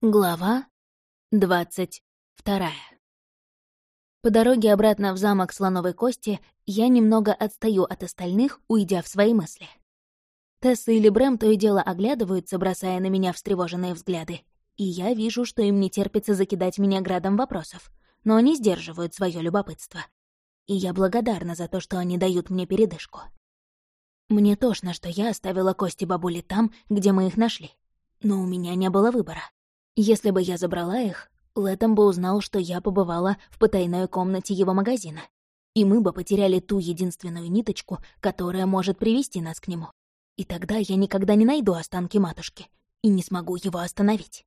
Глава двадцать вторая. По дороге обратно в замок Слоновой Кости я немного отстаю от остальных, уйдя в свои мысли. Тесса или Брэм то и дело оглядываются, бросая на меня встревоженные взгляды, и я вижу, что им не терпится закидать меня градом вопросов, но они сдерживают свое любопытство. И я благодарна за то, что они дают мне передышку. Мне тошно, что я оставила кости бабули там, где мы их нашли. Но у меня не было выбора. Если бы я забрала их, Лэтом бы узнал, что я побывала в потайной комнате его магазина, и мы бы потеряли ту единственную ниточку, которая может привести нас к нему. И тогда я никогда не найду останки матушки и не смогу его остановить.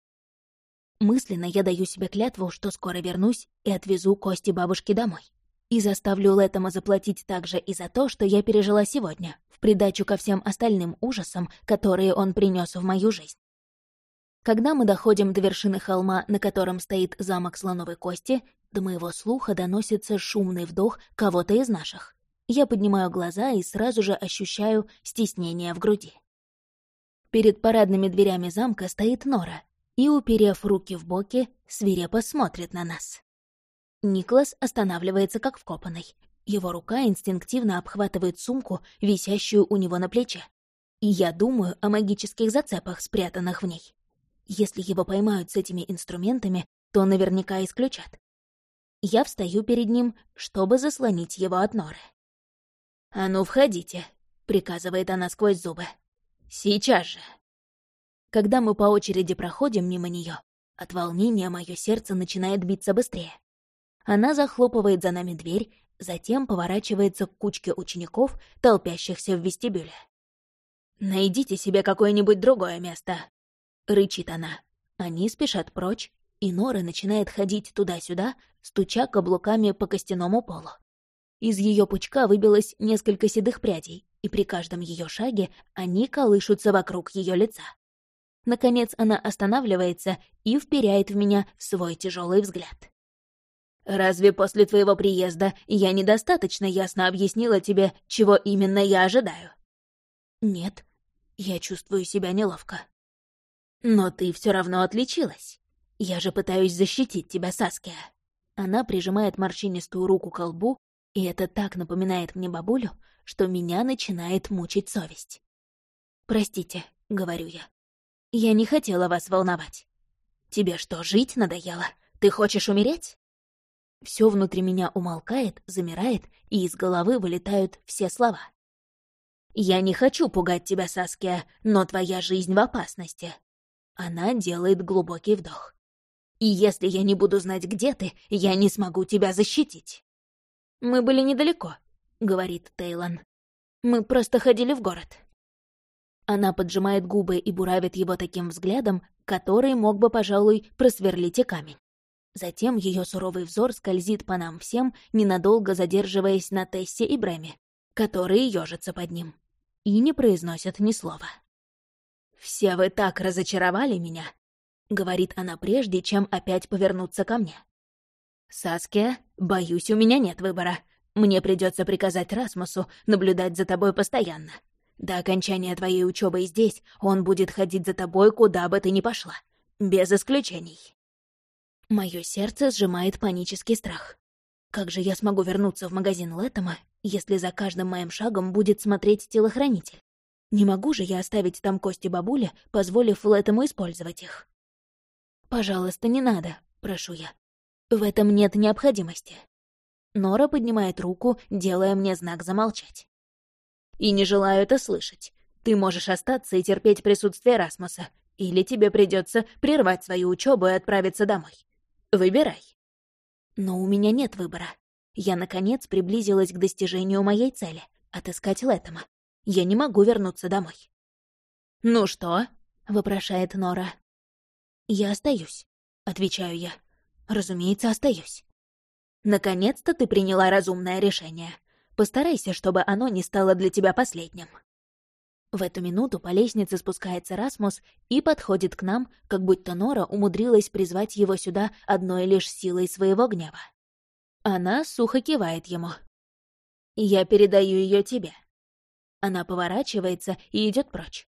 Мысленно я даю себе клятву, что скоро вернусь и отвезу кости бабушки домой. И заставлю Лэттема заплатить также и за то, что я пережила сегодня, в придачу ко всем остальным ужасам, которые он принес в мою жизнь. Когда мы доходим до вершины холма, на котором стоит замок слоновой кости, до моего слуха доносится шумный вдох кого-то из наших. Я поднимаю глаза и сразу же ощущаю стеснение в груди. Перед парадными дверями замка стоит Нора и, уперев руки в боки, свирепо смотрит на нас. Никлас останавливается как вкопанный. Его рука инстинктивно обхватывает сумку, висящую у него на плече. И я думаю о магических зацепах, спрятанных в ней. Если его поймают с этими инструментами, то наверняка исключат. Я встаю перед ним, чтобы заслонить его от норы. «А ну, входите», — приказывает она сквозь зубы. «Сейчас же». Когда мы по очереди проходим мимо нее, от волнения мое сердце начинает биться быстрее. Она захлопывает за нами дверь, затем поворачивается к кучке учеников, толпящихся в вестибюле. «Найдите себе какое-нибудь другое место», — рычит она. Они спешат прочь, и Нора начинает ходить туда-сюда, стуча каблуками по костяному полу. Из ее пучка выбилось несколько седых прядей, и при каждом ее шаге они колышутся вокруг ее лица. Наконец она останавливается и вперяет в меня свой тяжелый взгляд. «Разве после твоего приезда я недостаточно ясно объяснила тебе, чего именно я ожидаю?» «Нет, я чувствую себя неловко». «Но ты все равно отличилась. Я же пытаюсь защитить тебя, Саския». Она прижимает морщинистую руку к лбу, и это так напоминает мне бабулю, что меня начинает мучить совесть. «Простите», — говорю я. «Я не хотела вас волновать. Тебе что, жить надоело? Ты хочешь умереть?» Все внутри меня умолкает, замирает, и из головы вылетают все слова. «Я не хочу пугать тебя, Саския, но твоя жизнь в опасности. Она делает глубокий вдох. «И если я не буду знать, где ты, я не смогу тебя защитить». «Мы были недалеко», — говорит Тейлон. «Мы просто ходили в город». Она поджимает губы и буравит его таким взглядом, который мог бы, пожалуй, просверлить и камень. Затем ее суровый взор скользит по нам всем, ненадолго задерживаясь на Тессе и Брэме, которые ежатся под ним, и не произносят ни слова. «Все вы так разочаровали меня», — говорит она прежде, чем опять повернуться ко мне. «Саския, боюсь, у меня нет выбора. Мне придется приказать Расмусу наблюдать за тобой постоянно. До окончания твоей учебы здесь он будет ходить за тобой, куда бы ты ни пошла. Без исключений». Мое сердце сжимает панический страх. Как же я смогу вернуться в магазин Лэттема, если за каждым моим шагом будет смотреть телохранитель? Не могу же я оставить там кости бабули, позволив этому использовать их. «Пожалуйста, не надо», — прошу я. «В этом нет необходимости». Нора поднимает руку, делая мне знак замолчать. «И не желаю это слышать. Ты можешь остаться и терпеть присутствие Расмуса, или тебе придется прервать свою учебу и отправиться домой. Выбирай». Но у меня нет выбора. Я, наконец, приблизилась к достижению моей цели — отыскать Лэттема. Я не могу вернуться домой. «Ну что?» — вопрошает Нора. «Я остаюсь», — отвечаю я. «Разумеется, остаюсь». «Наконец-то ты приняла разумное решение. Постарайся, чтобы оно не стало для тебя последним». В эту минуту по лестнице спускается Расмус и подходит к нам, как будто Нора умудрилась призвать его сюда одной лишь силой своего гнева. Она сухо кивает ему. «Я передаю ее тебе. Она поворачивается и идет прочь.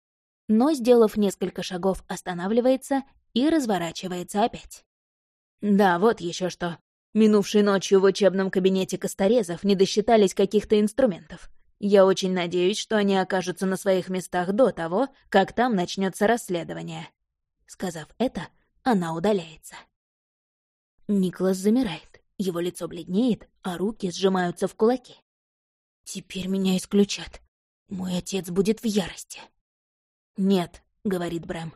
Но, сделав несколько шагов, останавливается и разворачивается опять. Да, вот еще что. Минувшей ночью в учебном кабинете Косторезов не досчитались каких-то инструментов. Я очень надеюсь, что они окажутся на своих местах до того, как там начнется расследование. Сказав это, она удаляется. Никлас замирает, его лицо бледнеет, а руки сжимаются в кулаки. «Теперь меня исключат. Мой отец будет в ярости». «Нет», — говорит Брэм.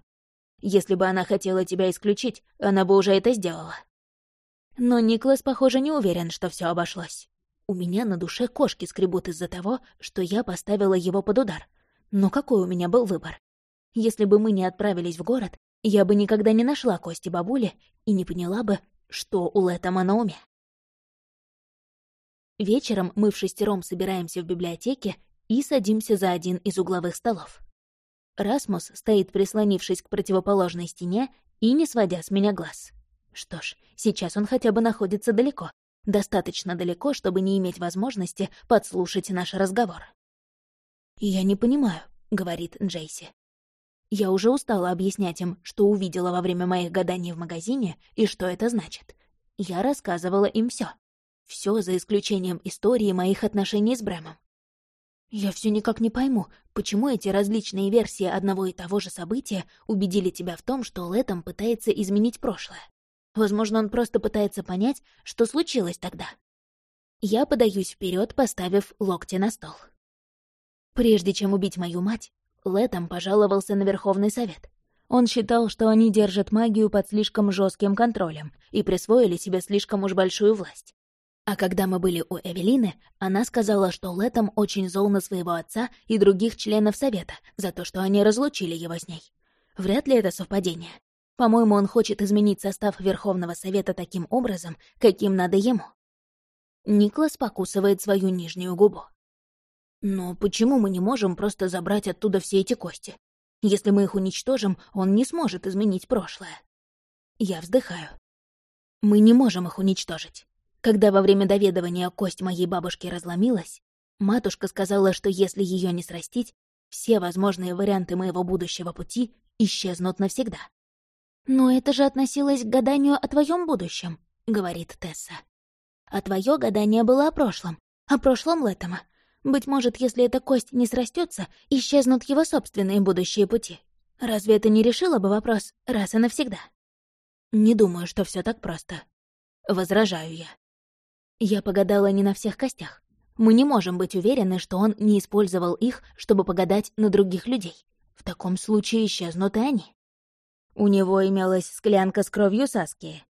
«Если бы она хотела тебя исключить, она бы уже это сделала». Но Никлас, похоже, не уверен, что все обошлось. У меня на душе кошки скребут из-за того, что я поставила его под удар. Но какой у меня был выбор? Если бы мы не отправились в город, я бы никогда не нашла кости бабули и не поняла бы, что у Лэттема на уме. Вечером мы в шестером собираемся в библиотеке и садимся за один из угловых столов. Расмус стоит, прислонившись к противоположной стене и не сводя с меня глаз. Что ж, сейчас он хотя бы находится далеко. Достаточно далеко, чтобы не иметь возможности подслушать наш разговор. «Я не понимаю», — говорит Джейси. Я уже устала объяснять им, что увидела во время моих гаданий в магазине и что это значит. Я рассказывала им все, все за исключением истории моих отношений с Брэмом. Я все никак не пойму, почему эти различные версии одного и того же события убедили тебя в том, что Лэтом пытается изменить прошлое. Возможно, он просто пытается понять, что случилось тогда. Я подаюсь вперед, поставив локти на стол. Прежде чем убить мою мать, Лэтом пожаловался на Верховный Совет. Он считал, что они держат магию под слишком жестким контролем и присвоили себе слишком уж большую власть. А когда мы были у Эвелины, она сказала, что Лэтом очень зол на своего отца и других членов Совета за то, что они разлучили его с ней. Вряд ли это совпадение. По-моему, он хочет изменить состав Верховного Совета таким образом, каким надо ему. Никлас покусывает свою нижнюю губу. Но почему мы не можем просто забрать оттуда все эти кости? Если мы их уничтожим, он не сможет изменить прошлое. Я вздыхаю. Мы не можем их уничтожить. Когда во время доведывания кость моей бабушки разломилась, матушка сказала, что если ее не срастить, все возможные варианты моего будущего пути исчезнут навсегда. «Но это же относилось к гаданию о твоем будущем», — говорит Тесса. «А твое гадание было о прошлом, о прошлом Лэттема. Быть может, если эта кость не срастется, исчезнут его собственные будущие пути. Разве это не решило бы вопрос раз и навсегда?» «Не думаю, что все так просто», — возражаю я. Я погадала не на всех костях. Мы не можем быть уверены, что он не использовал их, чтобы погадать на других людей. В таком случае исчезнут и они. У него имелась склянка с кровью Саски.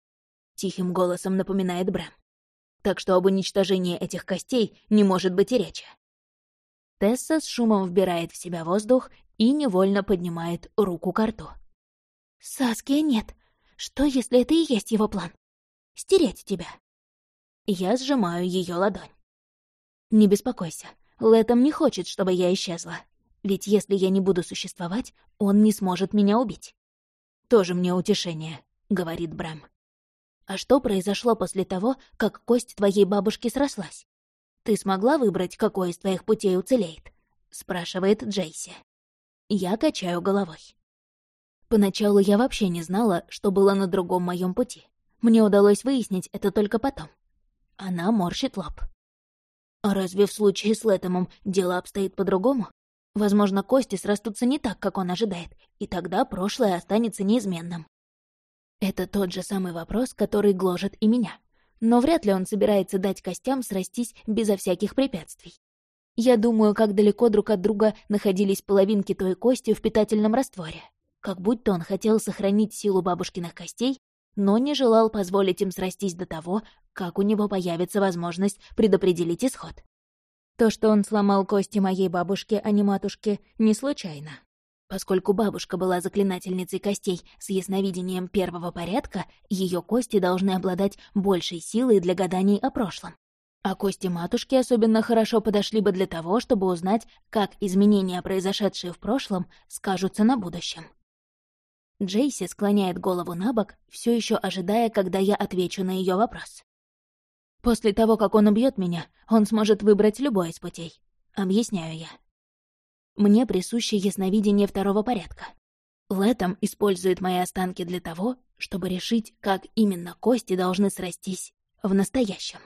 Тихим голосом напоминает Брэм. Так что об уничтожении этих костей не может быть и речи. Тесса с шумом вбирает в себя воздух и невольно поднимает руку к рту. «Саски нет. Что, если это и есть его план? Стереть тебя?» Я сжимаю ее ладонь. «Не беспокойся. Лэтом не хочет, чтобы я исчезла. Ведь если я не буду существовать, он не сможет меня убить. «Тоже мне утешение», — говорит Брэм. «А что произошло после того, как кость твоей бабушки срослась? Ты смогла выбрать, какой из твоих путей уцелеет?» — спрашивает Джейси. Я качаю головой. Поначалу я вообще не знала, что было на другом моем пути. Мне удалось выяснить это только потом. Она морщит лоб. А разве в случае с Лэтомом дело обстоит по-другому? Возможно, кости срастутся не так, как он ожидает, и тогда прошлое останется неизменным. Это тот же самый вопрос, который гложет и меня. Но вряд ли он собирается дать костям срастись безо всяких препятствий. Я думаю, как далеко друг от друга находились половинки той кости в питательном растворе. Как будто он хотел сохранить силу бабушкиных костей, но не желал позволить им срастись до того, как у него появится возможность предопределить исход. То, что он сломал кости моей бабушки, а не матушки, не случайно. Поскольку бабушка была заклинательницей костей с ясновидением первого порядка, ее кости должны обладать большей силой для гаданий о прошлом. А кости матушки особенно хорошо подошли бы для того, чтобы узнать, как изменения, произошедшие в прошлом, скажутся на будущем. Джейси склоняет голову на бок, все еще ожидая, когда я отвечу на ее вопрос. После того, как он убьет меня, он сможет выбрать любой из путей. Объясняю я. Мне присуще ясновидение второго порядка. Летом использует мои останки для того, чтобы решить, как именно кости должны срастись в настоящем.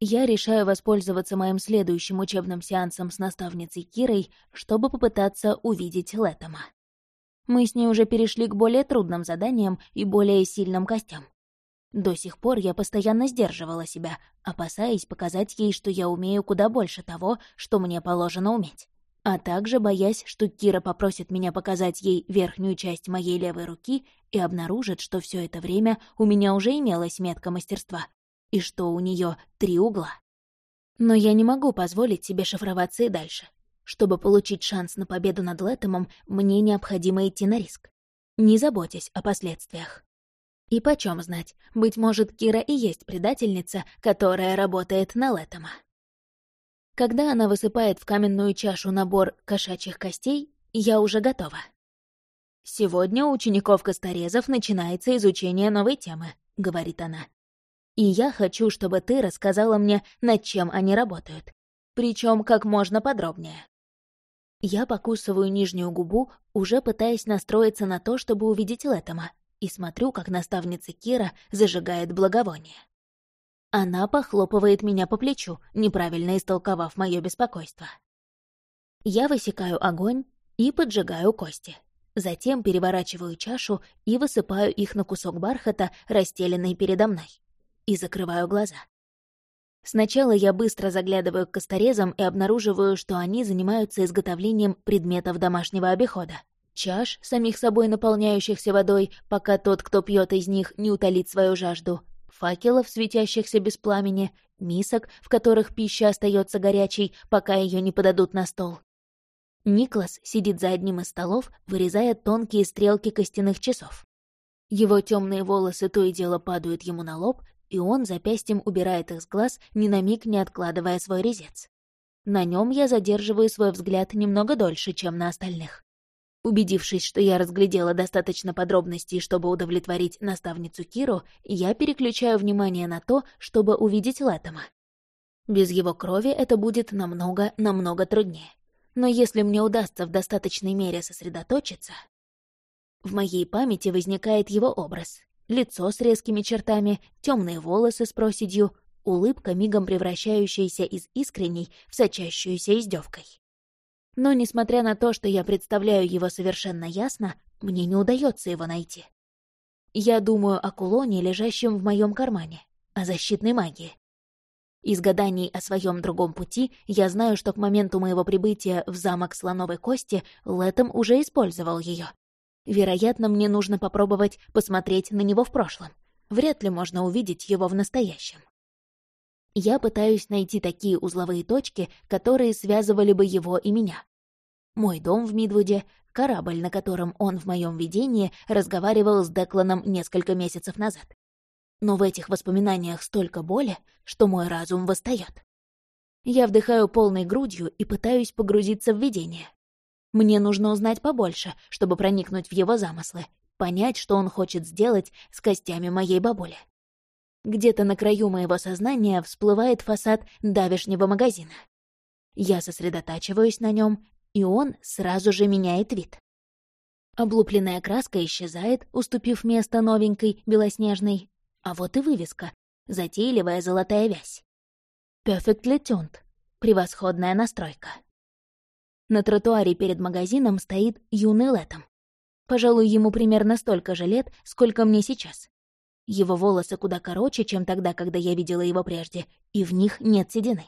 Я решаю воспользоваться моим следующим учебным сеансом с наставницей Кирой, чтобы попытаться увидеть Летома. Мы с ней уже перешли к более трудным заданиям и более сильным костям. До сих пор я постоянно сдерживала себя, опасаясь показать ей, что я умею куда больше того, что мне положено уметь. А также боясь, что Кира попросит меня показать ей верхнюю часть моей левой руки и обнаружит, что все это время у меня уже имелась метка мастерства, и что у нее три угла. Но я не могу позволить себе шифроваться и дальше. Чтобы получить шанс на победу над Лэтомом, мне необходимо идти на риск, не заботясь о последствиях. И почем знать, быть может, Кира и есть предательница, которая работает на Лэттема. Когда она высыпает в каменную чашу набор кошачьих костей, я уже готова. «Сегодня у учеников-косторезов начинается изучение новой темы», — говорит она. «И я хочу, чтобы ты рассказала мне, над чем они работают. Причем как можно подробнее». Я покусываю нижнюю губу, уже пытаясь настроиться на то, чтобы увидеть Лэттема, и смотрю, как наставница Кира зажигает благовоние. Она похлопывает меня по плечу, неправильно истолковав мое беспокойство. Я высекаю огонь и поджигаю кости. Затем переворачиваю чашу и высыпаю их на кусок бархата, расстеленный передо мной. И закрываю глаза. Сначала я быстро заглядываю к косторезам и обнаруживаю, что они занимаются изготовлением предметов домашнего обихода чаш, самих собой наполняющихся водой, пока тот, кто пьет из них, не утолит свою жажду, факелов, светящихся без пламени, мисок, в которых пища остается горячей, пока ее не подадут на стол. Никлас сидит за одним из столов, вырезая тонкие стрелки костяных часов. Его темные волосы то и дело падают ему на лоб, и он запястьем убирает их с глаз, ни на миг не откладывая свой резец. На нем я задерживаю свой взгляд немного дольше, чем на остальных. Убедившись, что я разглядела достаточно подробностей, чтобы удовлетворить наставницу Киру, я переключаю внимание на то, чтобы увидеть Лэттема. Без его крови это будет намного-намного труднее. Но если мне удастся в достаточной мере сосредоточиться... В моей памяти возникает его образ. Лицо с резкими чертами, темные волосы с проседью, улыбка, мигом превращающаяся из искренней в сочащуюся издевкой. Но, несмотря на то, что я представляю его совершенно ясно, мне не удается его найти. Я думаю о кулоне, лежащем в моем кармане, о защитной магии. Из гаданий о своем другом пути я знаю, что к моменту моего прибытия в замок Слоновой Кости Летом уже использовал ее. Вероятно, мне нужно попробовать посмотреть на него в прошлом. Вряд ли можно увидеть его в настоящем. Я пытаюсь найти такие узловые точки, которые связывали бы его и меня. Мой дом в Мидвуде, корабль, на котором он в моем видении разговаривал с Декланом несколько месяцев назад. Но в этих воспоминаниях столько боли, что мой разум восстает. Я вдыхаю полной грудью и пытаюсь погрузиться в видение. Мне нужно узнать побольше, чтобы проникнуть в его замыслы, понять, что он хочет сделать с костями моей бабули. Где-то на краю моего сознания всплывает фасад давешнего магазина. Я сосредотачиваюсь на нем, и он сразу же меняет вид. Облупленная краска исчезает, уступив место новенькой, белоснежной. А вот и вывеска. Затейливая золотая вязь. Perfectly tuned. Превосходная настройка. На тротуаре перед магазином стоит юный Летом. Пожалуй, ему примерно столько же лет, сколько мне сейчас. Его волосы куда короче, чем тогда, когда я видела его прежде, и в них нет седины.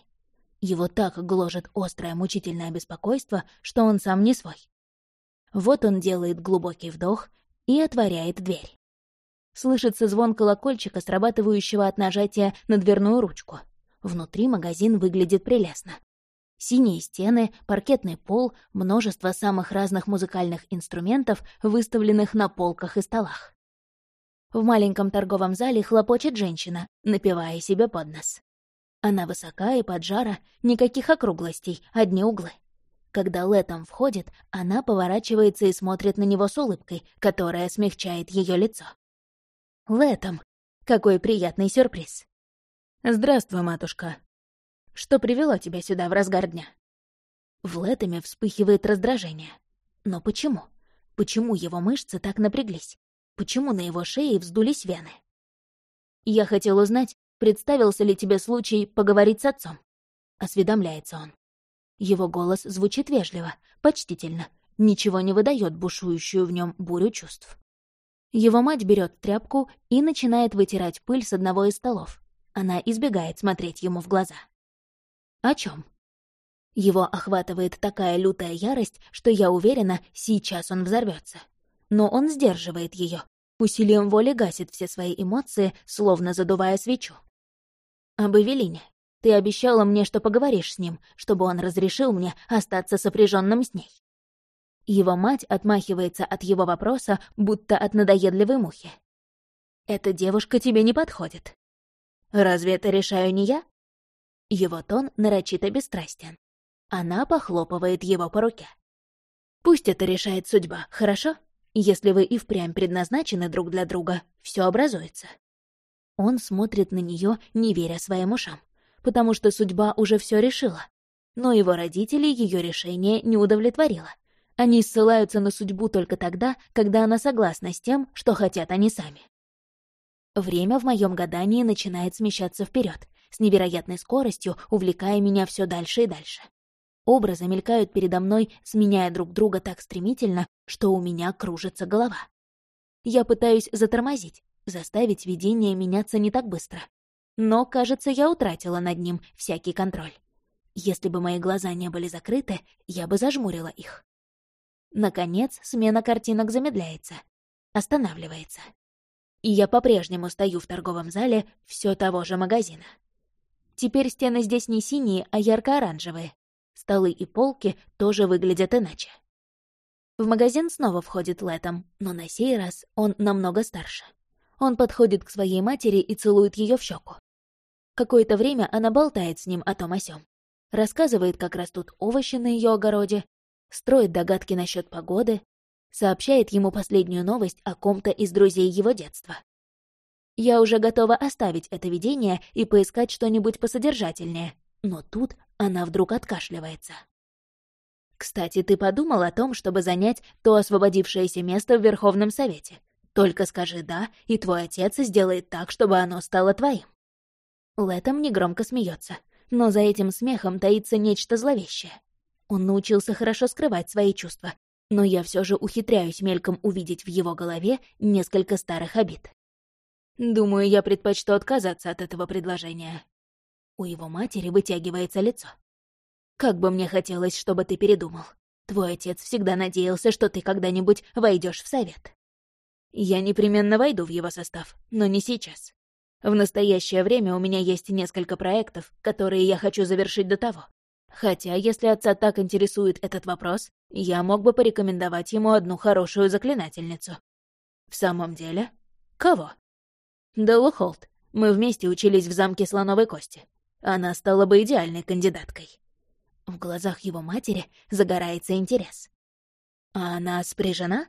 Его так гложет острое мучительное беспокойство, что он сам не свой. Вот он делает глубокий вдох и отворяет дверь. Слышится звон колокольчика, срабатывающего от нажатия на дверную ручку. Внутри магазин выглядит прелестно. Синие стены, паркетный пол, множество самых разных музыкальных инструментов, выставленных на полках и столах. В маленьком торговом зале хлопочет женщина, напивая себе под нос. Она высока и поджара, никаких округлостей, одни углы. Когда Летом входит, она поворачивается и смотрит на него с улыбкой, которая смягчает ее лицо. Летом, какой приятный сюрприз. «Здравствуй, матушка. Что привело тебя сюда в разгар дня?» В Летоме вспыхивает раздражение. Но почему? Почему его мышцы так напряглись? Почему на его шее вздулись вены? Я хотел узнать, представился ли тебе случай поговорить с отцом. Осведомляется он. Его голос звучит вежливо, почтительно, ничего не выдает бушующую в нем бурю чувств. Его мать берет тряпку и начинает вытирать пыль с одного из столов. Она избегает смотреть ему в глаза. О чем? Его охватывает такая лютая ярость, что я уверена, сейчас он взорвется. Но он сдерживает ее, усилием воли гасит все свои эмоции, словно задувая свечу. «Об Эвелине. Ты обещала мне, что поговоришь с ним, чтобы он разрешил мне остаться сопряженным с ней». Его мать отмахивается от его вопроса, будто от надоедливой мухи. «Эта девушка тебе не подходит». «Разве это решаю не я?» Его тон нарочито бесстрастен. Она похлопывает его по руке. «Пусть это решает судьба, хорошо? Если вы и впрямь предназначены друг для друга, все образуется». Он смотрит на нее, не веря своим ушам, потому что судьба уже все решила. Но его родители ее решение не удовлетворило. Они ссылаются на судьбу только тогда, когда она согласна с тем, что хотят они сами. Время в моем гадании начинает смещаться вперед, с невероятной скоростью увлекая меня все дальше и дальше. Образы мелькают передо мной, сменяя друг друга так стремительно, что у меня кружится голова. Я пытаюсь затормозить, заставить видение меняться не так быстро. Но, кажется, я утратила над ним всякий контроль. Если бы мои глаза не были закрыты, я бы зажмурила их. Наконец, смена картинок замедляется, останавливается. И я по-прежнему стою в торговом зале все того же магазина. Теперь стены здесь не синие, а ярко-оранжевые, Столы и полки тоже выглядят иначе. В магазин снова входит Летом, но на сей раз он намного старше. Он подходит к своей матери и целует ее в щеку. Какое-то время она болтает с ним о том о сём. Рассказывает, как растут овощи на ее огороде, строит догадки насчет погоды, сообщает ему последнюю новость о ком-то из друзей его детства. Я уже готова оставить это видение и поискать что-нибудь посодержательнее, но тут она вдруг откашливается. «Кстати, ты подумал о том, чтобы занять то освободившееся место в Верховном Совете? Только скажи «да», и твой отец сделает так, чтобы оно стало твоим». Летом негромко смеется, но за этим смехом таится нечто зловещее. Он научился хорошо скрывать свои чувства, но я все же ухитряюсь мельком увидеть в его голове несколько старых обид. Думаю, я предпочту отказаться от этого предложения. У его матери вытягивается лицо. «Как бы мне хотелось, чтобы ты передумал. Твой отец всегда надеялся, что ты когда-нибудь войдешь в совет. Я непременно войду в его состав, но не сейчас. В настоящее время у меня есть несколько проектов, которые я хочу завершить до того. Хотя, если отца так интересует этот вопрос, я мог бы порекомендовать ему одну хорошую заклинательницу. В самом деле? Кого? Деллу Холт. Мы вместе учились в замке Слоновой Кости. Она стала бы идеальной кандидаткой. В глазах его матери загорается интерес. А она спряжена?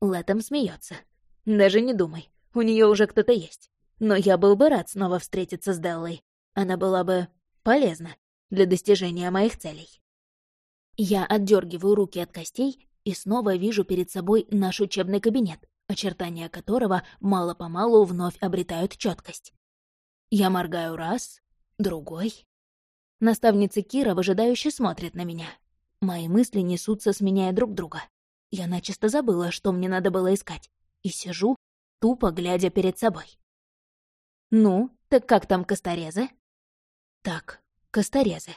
Летом смеется. Даже не думай, у нее уже кто-то есть. Но я был бы рад снова встретиться с Деллой. Она была бы полезна для достижения моих целей. Я отдергиваю руки от костей и снова вижу перед собой наш учебный кабинет, очертания которого мало-помалу вновь обретают четкость. Я моргаю раз, Другой? Наставница Кира выжидающе смотрит на меня. Мои мысли несутся, сменяя друг друга. Я начисто забыла, что мне надо было искать. И сижу, тупо глядя перед собой. «Ну, так как там косторезы?» «Так, косторезы».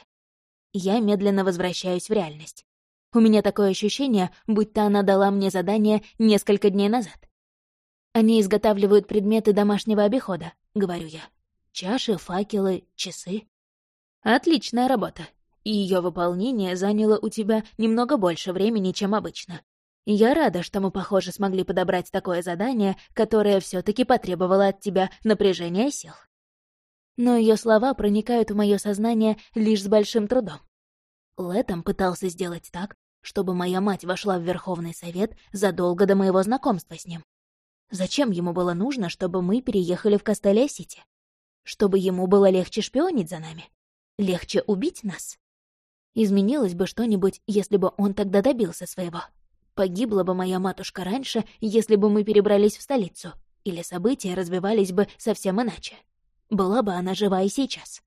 Я медленно возвращаюсь в реальность. У меня такое ощущение, будто она дала мне задание несколько дней назад. Они изготавливают предметы домашнего обихода, говорю я. Чаши, факелы, часы. Отличная работа. И ее выполнение заняло у тебя немного больше времени, чем обычно. Я рада, что мы, похоже, смогли подобрать такое задание, которое все таки потребовало от тебя напряжения сил. Но ее слова проникают в мое сознание лишь с большим трудом. Летом пытался сделать так, чтобы моя мать вошла в Верховный Совет задолго до моего знакомства с ним. Зачем ему было нужно, чтобы мы переехали в Кастелия-Сити? чтобы ему было легче шпионить за нами? Легче убить нас? Изменилось бы что-нибудь, если бы он тогда добился своего. Погибла бы моя матушка раньше, если бы мы перебрались в столицу, или события развивались бы совсем иначе. Была бы она жива и сейчас.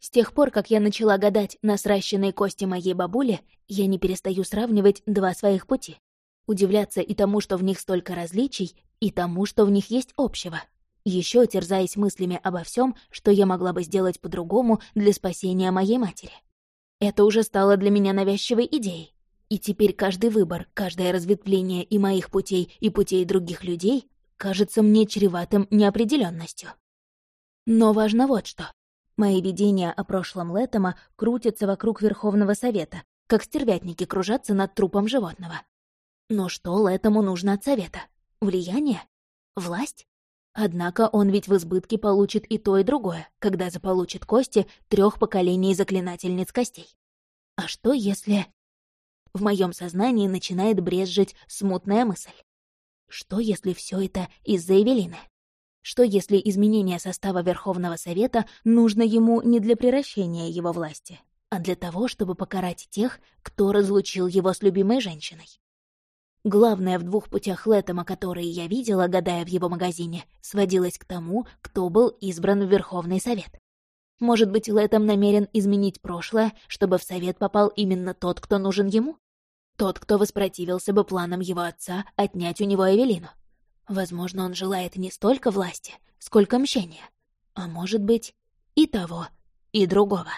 С тех пор, как я начала гадать на сращенной кости моей бабули, я не перестаю сравнивать два своих пути. Удивляться и тому, что в них столько различий, и тому, что в них есть общего. Еще терзаясь мыслями обо всем, что я могла бы сделать по-другому для спасения моей матери. Это уже стало для меня навязчивой идеей. И теперь каждый выбор, каждое разветвление и моих путей, и путей других людей кажется мне чреватым неопределенностью. Но важно вот что. Мои видения о прошлом Лэттема крутятся вокруг Верховного Совета, как стервятники кружатся над трупом животного. Но что Лэттему нужно от Совета? Влияние? Власть? Однако он ведь в избытке получит и то, и другое, когда заполучит кости трех поколений заклинательниц костей. А что если... В моем сознании начинает брезжить смутная мысль. Что если все это из-за Эвелины? Что если изменение состава Верховного Совета нужно ему не для превращения его власти, а для того, чтобы покарать тех, кто разлучил его с любимой женщиной? Главное в двух путях Лэттема, которые я видела, гадая в его магазине, сводилось к тому, кто был избран в Верховный Совет. Может быть, Лэттем намерен изменить прошлое, чтобы в Совет попал именно тот, кто нужен ему? Тот, кто воспротивился бы планам его отца отнять у него Эвелину. Возможно, он желает не столько власти, сколько мщения. А может быть, и того, и другого.